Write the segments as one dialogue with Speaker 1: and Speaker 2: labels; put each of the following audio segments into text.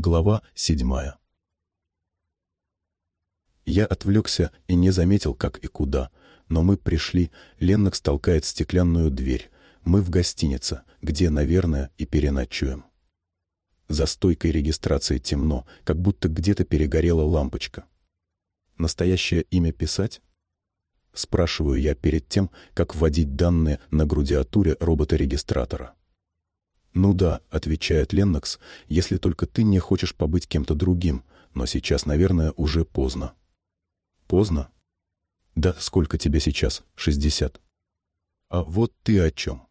Speaker 1: Глава седьмая. Я отвлекся и не заметил, как и куда. Но мы пришли, Леннокс толкает стеклянную дверь. Мы в гостинице, где, наверное, и переночуем. За стойкой регистрации темно, как будто где-то перегорела лампочка. Настоящее имя писать? Спрашиваю я перед тем, как вводить данные на грудиатуре робота-регистратора. «Ну да», — отвечает Леннокс, — «если только ты не хочешь побыть кем-то другим, но сейчас, наверное, уже поздно». «Поздно?» «Да, сколько тебе сейчас? Шестьдесят». «А вот ты о чем?»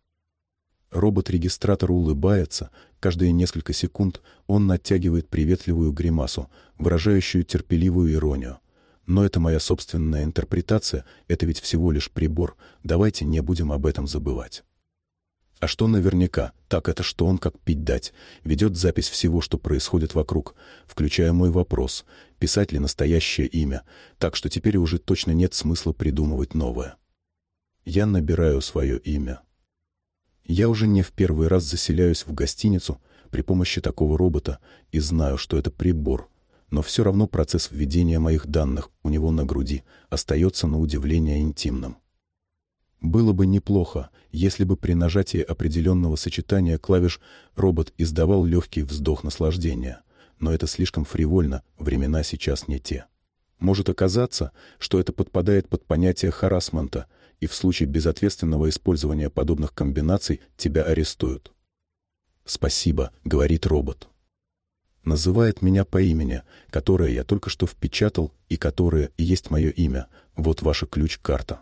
Speaker 1: Робот-регистратор улыбается, каждые несколько секунд он натягивает приветливую гримасу, выражающую терпеливую иронию. Но это моя собственная интерпретация, это ведь всего лишь прибор, давайте не будем об этом забывать. А что наверняка, так это что он, как пить дать, ведет запись всего, что происходит вокруг, включая мой вопрос, писать ли настоящее имя, так что теперь уже точно нет смысла придумывать новое. Я набираю свое имя. Я уже не в первый раз заселяюсь в гостиницу при помощи такого робота и знаю, что это прибор, но все равно процесс введения моих данных у него на груди остается на удивление интимным. Было бы неплохо, если бы при нажатии определенного сочетания клавиш робот издавал легкий вздох наслаждения. Но это слишком фривольно, времена сейчас не те. Может оказаться, что это подпадает под понятие харасмента, и в случае безответственного использования подобных комбинаций тебя арестуют. «Спасибо», — говорит робот. Называет меня по имени, которое я только что впечатал и которое и есть мое имя. Вот ваша ключ-карта.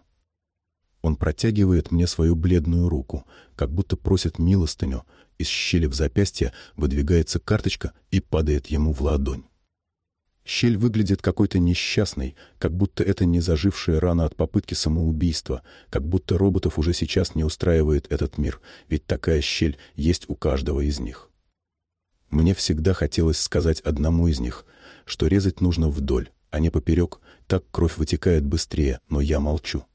Speaker 1: Он протягивает мне свою бледную руку, как будто просит милостыню. Из щели в запястье выдвигается карточка и падает ему в ладонь. Щель выглядит какой-то несчастной, как будто это не зажившая рана от попытки самоубийства, как будто роботов уже сейчас не устраивает этот мир, ведь такая щель есть у каждого из них. Мне всегда хотелось сказать одному из них, что резать нужно вдоль, а не поперек, так кровь вытекает быстрее, но я молчу.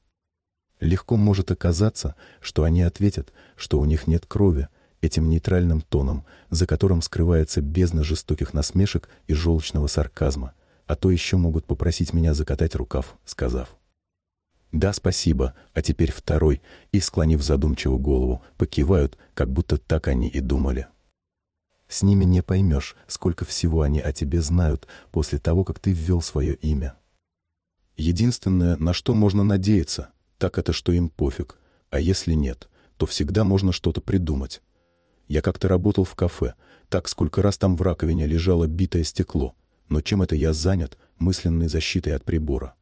Speaker 1: Легко может оказаться, что они ответят, что у них нет крови, этим нейтральным тоном, за которым скрывается бездна жестоких насмешек и желчного сарказма, а то еще могут попросить меня закатать рукав, сказав. «Да, спасибо, а теперь второй», и, склонив задумчиво голову, покивают, как будто так они и думали. С ними не поймешь, сколько всего они о тебе знают после того, как ты ввел свое имя. Единственное, на что можно надеяться — так это, что им пофиг. А если нет, то всегда можно что-то придумать. Я как-то работал в кафе, так сколько раз там в раковине лежало битое стекло. Но чем это я занят мысленной защитой от прибора?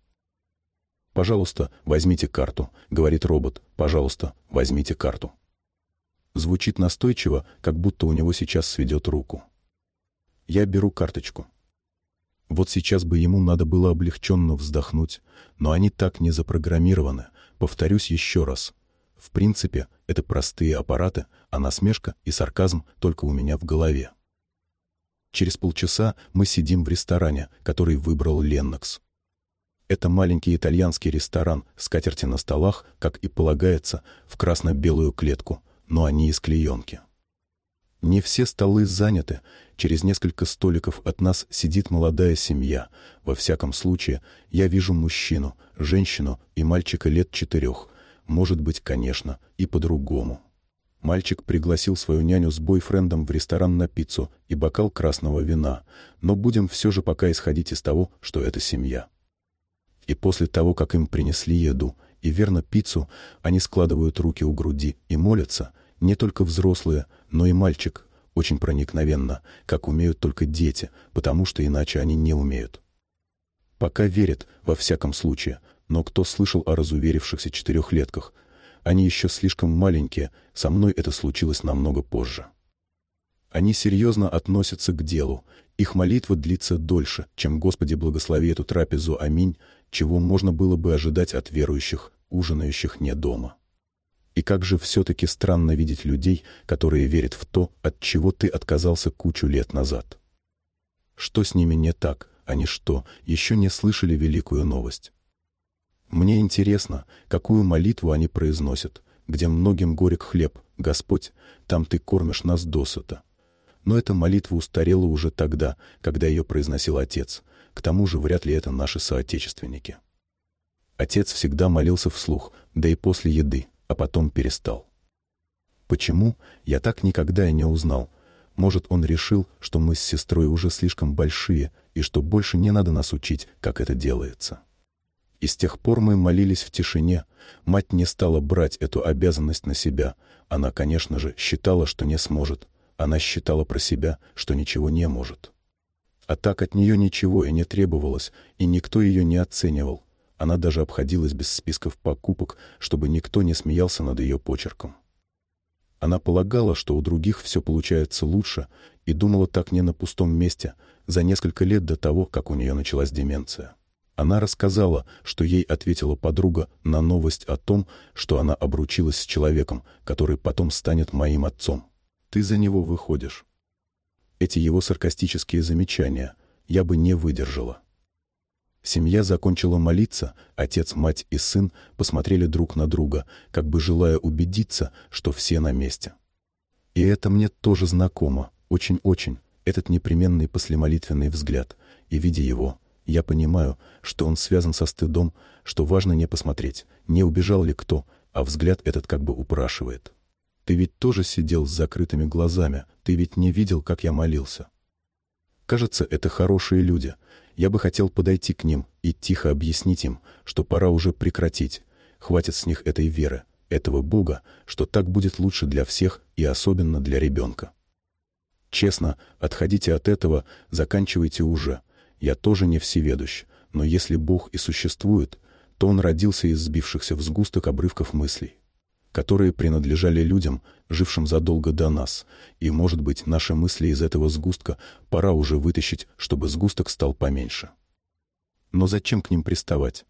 Speaker 1: «Пожалуйста, возьмите карту», — говорит робот. «Пожалуйста, возьмите карту». Звучит настойчиво, как будто у него сейчас сведет руку. Я беру карточку. Вот сейчас бы ему надо было облегченно вздохнуть, но они так не запрограммированы, Повторюсь еще раз. В принципе, это простые аппараты, а насмешка и сарказм только у меня в голове. Через полчаса мы сидим в ресторане, который выбрал Леннокс. Это маленький итальянский ресторан, скатерти на столах, как и полагается, в красно-белую клетку, но они из клеенки. Не все столы заняты, через несколько столиков от нас сидит молодая семья. Во всяком случае, я вижу мужчину, женщину и мальчика лет четырех. Может быть, конечно, и по-другому. Мальчик пригласил свою няню с бойфрендом в ресторан на пиццу и бокал красного вина, но будем все же пока исходить из того, что это семья. И после того, как им принесли еду и верно пиццу, они складывают руки у груди и молятся, не только взрослые, но и мальчик, очень проникновенно, как умеют только дети, потому что иначе они не умеют. Пока верят, во всяком случае, но кто слышал о разуверившихся четырехлетках? Они еще слишком маленькие, со мной это случилось намного позже. Они серьезно относятся к делу, их молитва длится дольше, чем «Господи, благослови эту трапезу, аминь», чего можно было бы ожидать от верующих, ужинающих не дома. И как же все-таки странно видеть людей, которые верят в то, от чего ты отказался кучу лет назад. Что с ними не так? Они что, еще не слышали великую новость? Мне интересно, какую молитву они произносят, где многим горек хлеб, Господь, там ты кормишь нас досыта. Но эта молитва устарела уже тогда, когда ее произносил отец. К тому же вряд ли это наши соотечественники. Отец всегда молился вслух, да и после еды, а потом перестал. Почему, я так никогда и не узнал. Может, он решил, что мы с сестрой уже слишком большие и что больше не надо нас учить, как это делается. И с тех пор мы молились в тишине. Мать не стала брать эту обязанность на себя. Она, конечно же, считала, что не сможет. Она считала про себя, что ничего не может. А так от нее ничего и не требовалось, и никто ее не оценивал. Она даже обходилась без списков покупок, чтобы никто не смеялся над ее почерком. Она полагала, что у других все получается лучше, и думала так не на пустом месте, за несколько лет до того, как у нее началась деменция. Она рассказала, что ей ответила подруга на новость о том, что она обручилась с человеком, который потом станет моим отцом. «Ты за него выходишь». Эти его саркастические замечания я бы не выдержала. Семья закончила молиться, отец, мать и сын посмотрели друг на друга, как бы желая убедиться, что все на месте. И это мне тоже знакомо, очень-очень, этот непременный послемолитвенный взгляд, и, видя его, я понимаю, что он связан со стыдом, что важно не посмотреть, не убежал ли кто, а взгляд этот как бы упрашивает. Ты ведь тоже сидел с закрытыми глазами, ты ведь не видел, как я молился. Кажется, это хорошие люди — я бы хотел подойти к ним и тихо объяснить им, что пора уже прекратить. Хватит с них этой веры, этого Бога, что так будет лучше для всех и особенно для ребенка. Честно, отходите от этого, заканчивайте уже. Я тоже не всеведущ, но если Бог и существует, то Он родился из сбившихся в сгусток обрывков мыслей которые принадлежали людям, жившим задолго до нас, и, может быть, наши мысли из этого сгустка пора уже вытащить, чтобы сгусток стал поменьше. Но зачем к ним приставать?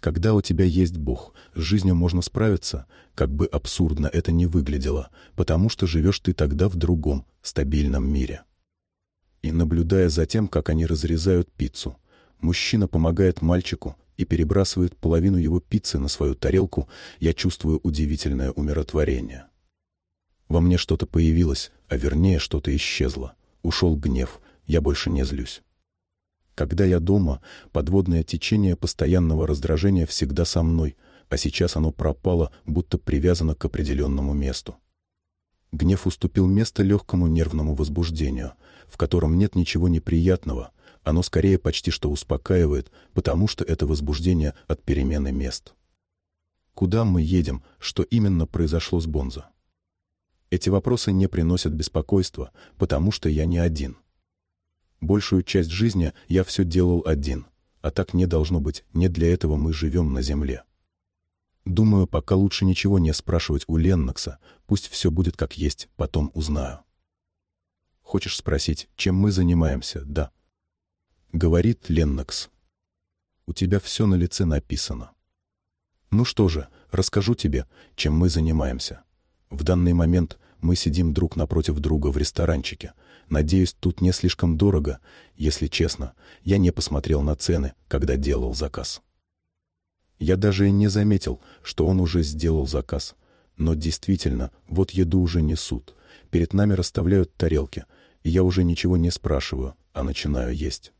Speaker 1: Когда у тебя есть Бог, с жизнью можно справиться, как бы абсурдно это ни выглядело, потому что живешь ты тогда в другом, стабильном мире. И наблюдая за тем, как они разрезают пиццу, мужчина помогает мальчику, и перебрасывает половину его пиццы на свою тарелку, я чувствую удивительное умиротворение. Во мне что-то появилось, а вернее что-то исчезло. Ушел гнев, я больше не злюсь. Когда я дома, подводное течение постоянного раздражения всегда со мной, а сейчас оно пропало, будто привязано к определенному месту. Гнев уступил место легкому нервному возбуждению, в котором нет ничего неприятного, оно скорее почти что успокаивает, потому что это возбуждение от перемены мест. Куда мы едем, что именно произошло с Бонзо? Эти вопросы не приносят беспокойства, потому что я не один. Большую часть жизни я все делал один, а так не должно быть, не для этого мы живем на земле. Думаю, пока лучше ничего не спрашивать у Леннокса, пусть все будет как есть, потом узнаю. Хочешь спросить, чем мы занимаемся? Да говорит Леннокс. У тебя все на лице написано. Ну что же, расскажу тебе, чем мы занимаемся. В данный момент мы сидим друг напротив друга в ресторанчике. Надеюсь, тут не слишком дорого. Если честно, я не посмотрел на цены, когда делал заказ. Я даже и не заметил, что он уже сделал заказ. Но действительно, вот еду уже несут. Перед нами расставляют тарелки, и я уже ничего не спрашиваю, а начинаю есть.